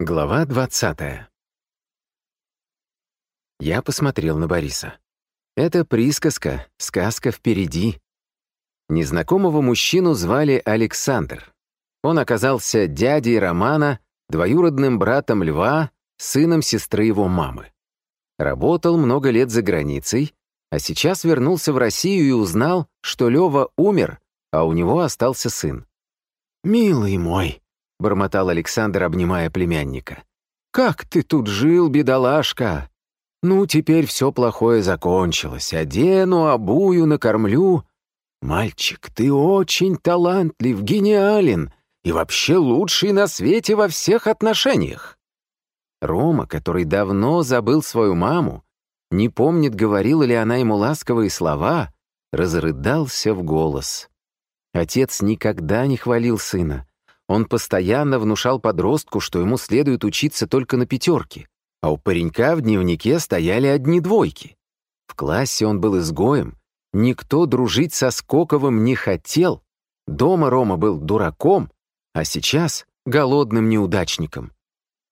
Глава 20 Я посмотрел на Бориса. Это присказка, сказка впереди. Незнакомого мужчину звали Александр. Он оказался дядей Романа, двоюродным братом Льва, сыном сестры его мамы. Работал много лет за границей, а сейчас вернулся в Россию и узнал, что Лёва умер, а у него остался сын. «Милый мой», — бормотал Александр, обнимая племянника, «как ты тут жил, бедолашка? Ну, теперь все плохое закончилось. Одену, обую, накормлю. Мальчик, ты очень талантлив, гениален и вообще лучший на свете во всех отношениях». Рома, который давно забыл свою маму, не помнит, говорила ли она ему ласковые слова, разрыдался в голос. Отец никогда не хвалил сына. Он постоянно внушал подростку, что ему следует учиться только на пятерке, а у паренька в дневнике стояли одни двойки. В классе он был изгоем, никто дружить со Скоковым не хотел, дома Рома был дураком, а сейчас голодным неудачником.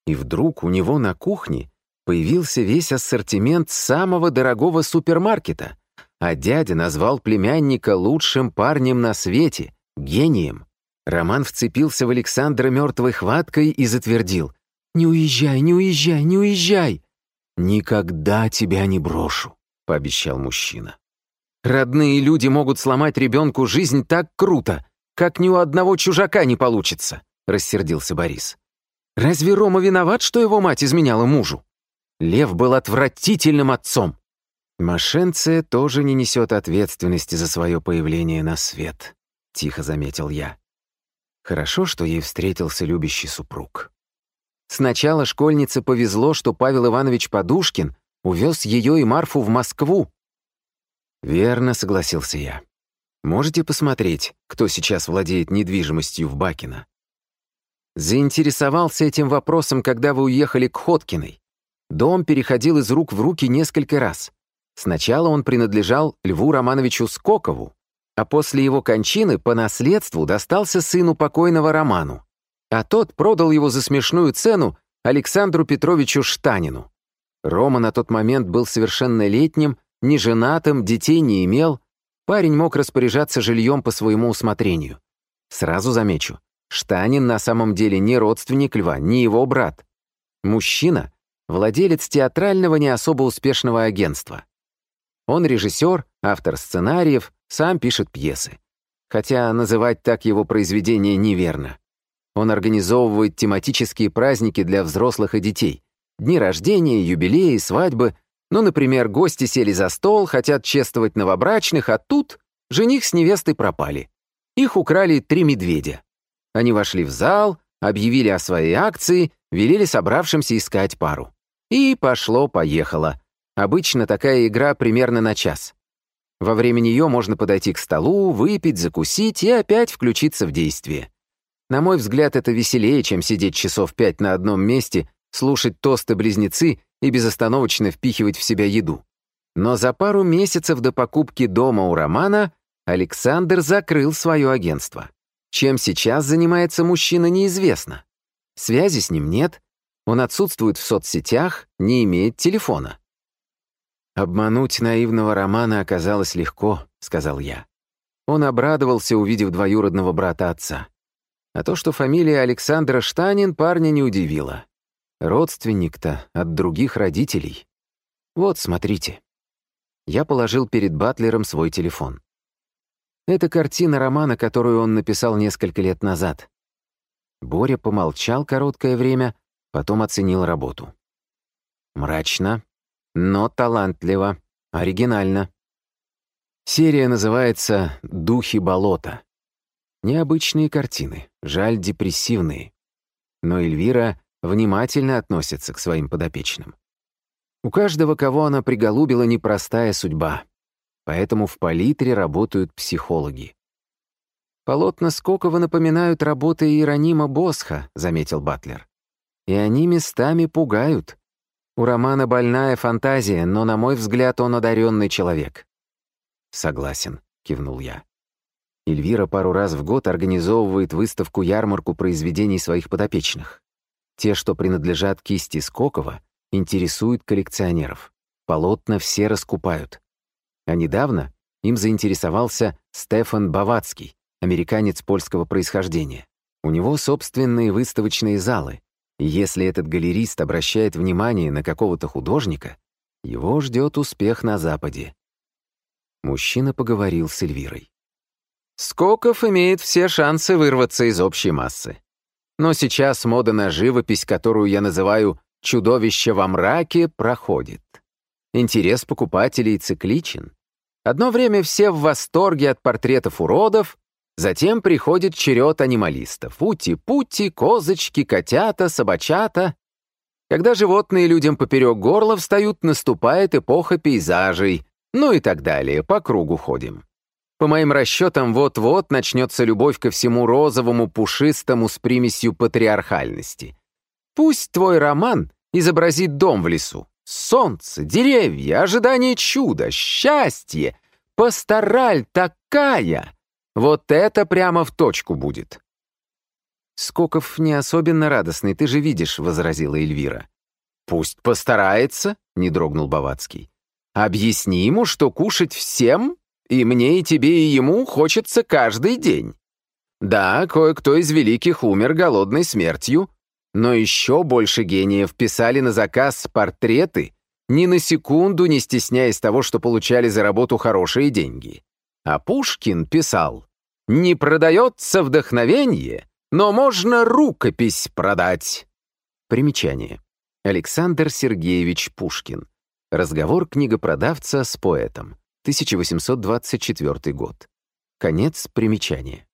И вдруг у него на кухне появился весь ассортимент самого дорогого супермаркета, а дядя назвал племянника лучшим парнем на свете, гением. Роман вцепился в Александра мертвой хваткой и затвердил. «Не уезжай, не уезжай, не уезжай!» «Никогда тебя не брошу», — пообещал мужчина. «Родные люди могут сломать ребенку жизнь так круто, как ни у одного чужака не получится», — рассердился Борис. «Разве Рома виноват, что его мать изменяла мужу? Лев был отвратительным отцом. Машенция тоже не несет ответственности за свое появление на свет, тихо заметил я. Хорошо, что ей встретился любящий супруг. Сначала школьнице повезло, что Павел Иванович Подушкин увез ее и Марфу в Москву. Верно, согласился я. Можете посмотреть, кто сейчас владеет недвижимостью в Бакино? Заинтересовался этим вопросом, когда вы уехали к Хоткиной. Дом переходил из рук в руки несколько раз. Сначала он принадлежал Льву Романовичу Скокову, а после его кончины по наследству достался сыну покойного Роману. А тот продал его за смешную цену Александру Петровичу Штанину. Рома на тот момент был совершеннолетним, неженатым, детей не имел, парень мог распоряжаться жильем по своему усмотрению. Сразу замечу, Штанин на самом деле не родственник Льва, не его брат. Мужчина, владелец театрального не особо успешного агентства. Он режиссер, автор сценариев, сам пишет пьесы. Хотя называть так его произведения неверно. Он организовывает тематические праздники для взрослых и детей. Дни рождения, юбилеи, свадьбы. Ну, например, гости сели за стол, хотят чествовать новобрачных, а тут жених с невестой пропали. Их украли три медведя. Они вошли в зал, объявили о своей акции, велели собравшимся искать пару. И пошло-поехало. Обычно такая игра примерно на час. Во время нее можно подойти к столу, выпить, закусить и опять включиться в действие. На мой взгляд, это веселее, чем сидеть часов пять на одном месте, слушать тосты-близнецы и безостановочно впихивать в себя еду. Но за пару месяцев до покупки дома у Романа Александр закрыл свое агентство. Чем сейчас занимается мужчина, неизвестно. Связи с ним нет, он отсутствует в соцсетях, не имеет телефона. «Обмануть наивного Романа оказалось легко», — сказал я. Он обрадовался, увидев двоюродного брата отца. А то, что фамилия Александра Штанин, парня не удивила. Родственник-то от других родителей. Вот, смотрите. Я положил перед Батлером свой телефон. Это картина романа, которую он написал несколько лет назад. Боря помолчал короткое время, Потом оценил работу. Мрачно, но талантливо, оригинально. Серия называется «Духи болота». Необычные картины, жаль, депрессивные. Но Эльвира внимательно относится к своим подопечным. У каждого, кого она приголубила, непростая судьба. Поэтому в палитре работают психологи. «Полотна Скокова напоминают работы Иеронима Босха», — заметил Батлер. И они местами пугают. У Романа больная фантазия, но, на мой взгляд, он одаренный человек. «Согласен», — кивнул я. Эльвира пару раз в год организовывает выставку-ярмарку произведений своих подопечных. Те, что принадлежат кисти Скокова, интересуют коллекционеров. Полотна все раскупают. А недавно им заинтересовался Стефан Бавацкий, американец польского происхождения. У него собственные выставочные залы, если этот галерист обращает внимание на какого-то художника, его ждет успех на Западе. Мужчина поговорил с Эльвирой. Скоков имеет все шансы вырваться из общей массы. Но сейчас мода на живопись, которую я называю «чудовище во мраке», проходит. Интерес покупателей цикличен. Одно время все в восторге от портретов уродов, затем приходит черед анималистов. Ути-пути, козочки, котята, собачата. Когда животные людям поперек горла встают, наступает эпоха пейзажей, ну и так далее, по кругу ходим. По моим расчетам, вот-вот начнется любовь ко всему розовому, пушистому с примесью патриархальности. Пусть твой роман изобразит дом в лесу. Солнце, деревья, ожидание чуда, счастье. Пастораль такая. Вот это прямо в точку будет. «Скоков не особенно радостный, ты же видишь», — возразила Эльвира. «Пусть постарается», — не дрогнул Бавацкий. «Объясни ему, что кушать всем и мне, и тебе, и ему хочется каждый день. Да, кое-кто из великих умер голодной смертью, но еще больше гениев писали на заказ портреты, ни на секунду не стесняясь того, что получали за работу хорошие деньги. А Пушкин писал «Не продается вдохновение, но можно рукопись продать». Примечание. Александр Сергеевич Пушкин. Разговор книгопродавца с поэтом. 1824 год. Конец примечания.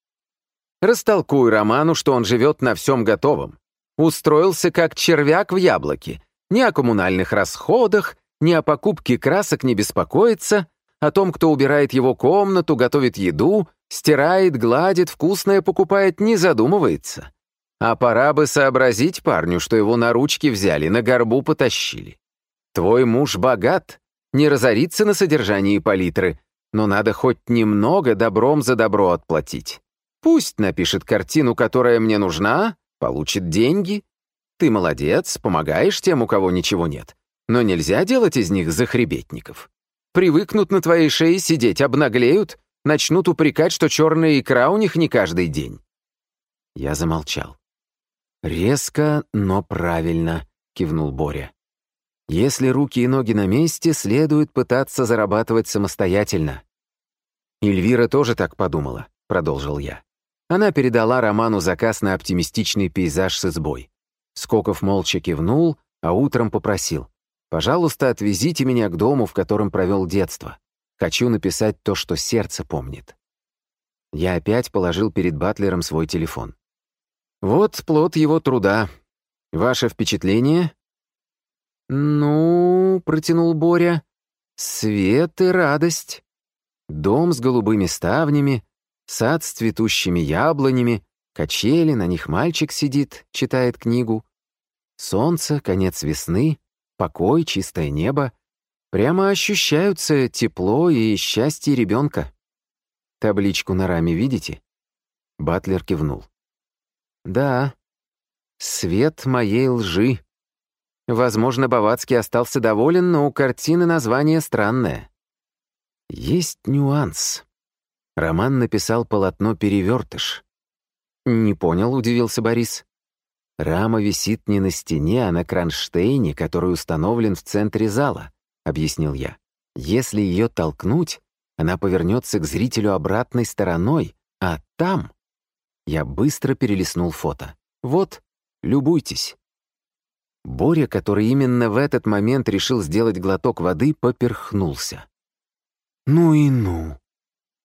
Растолкуй Роману, что он живет на всем готовом. Устроился как червяк в яблоке. Ни о коммунальных расходах, ни о покупке красок не беспокоится, о том, кто убирает его комнату, готовит еду, стирает, гладит, вкусное покупает, не задумывается. А пора бы сообразить парню, что его на ручки взяли, на горбу потащили. Твой муж богат, не разориться на содержании палитры, но надо хоть немного добром за добро отплатить. Пусть напишет картину, которая мне нужна, получит деньги. Ты молодец, помогаешь тем, у кого ничего нет. Но нельзя делать из них захребетников. Привыкнут на твоей шее сидеть, обнаглеют, начнут упрекать, что черная икра у них не каждый день. Я замолчал. «Резко, но правильно», — кивнул Боря. Если руки и ноги на месте, следует пытаться зарабатывать самостоятельно. Эльвира тоже так подумала, продолжил я. Она передала Роману заказ на оптимистичный пейзаж с избой. Скоков молча кивнул, а утром попросил. «Пожалуйста, отвезите меня к дому, в котором провел детство. Хочу написать то, что сердце помнит». Я опять положил перед Батлером свой телефон. «Вот плод его труда. Ваше впечатление?» «Ну, — протянул Боря, — свет и радость. Дом с голубыми ставнями, сад с цветущими яблонями, качели, на них мальчик сидит, читает книгу. Солнце, конец весны, покой, чистое небо. Прямо ощущаются тепло и счастье ребенка. Табличку на раме видите?» Батлер кивнул. «Да, свет моей лжи». Возможно, Бавацкий остался доволен, но у картины название странное. Есть нюанс. Роман написал полотно «Перевертыш». «Не понял», — удивился Борис. «Рама висит не на стене, а на кронштейне, который установлен в центре зала», — объяснил я. «Если ее толкнуть, она повернется к зрителю обратной стороной, а там...» Я быстро перелистнул фото. «Вот, любуйтесь». Боря, который именно в этот момент решил сделать глоток воды, поперхнулся. «Ну и ну!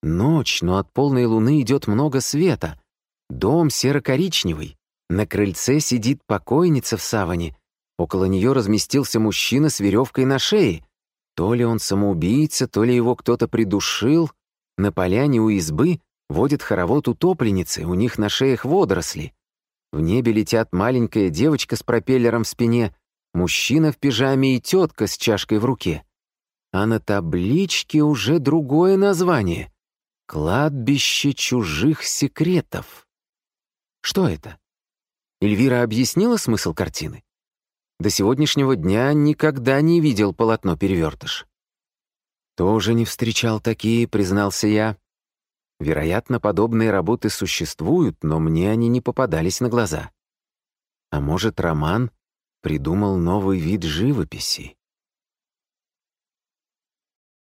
Ночь, но от полной луны идет много света. Дом серо-коричневый. На крыльце сидит покойница в саване. Около нее разместился мужчина с веревкой на шее. То ли он самоубийца, то ли его кто-то придушил. На поляне у избы водит хоровод утопленницы, у них на шеях водоросли. В небе летят маленькая девочка с пропеллером в спине, мужчина в пижаме и тетка с чашкой в руке. А на табличке уже другое название — «Кладбище чужих секретов». Что это? Эльвира объяснила смысл картины? До сегодняшнего дня никогда не видел полотно-перевертыш. «Тоже не встречал такие», — признался я. «Вероятно, подобные работы существуют, но мне они не попадались на глаза. А может, Роман придумал новый вид живописи?»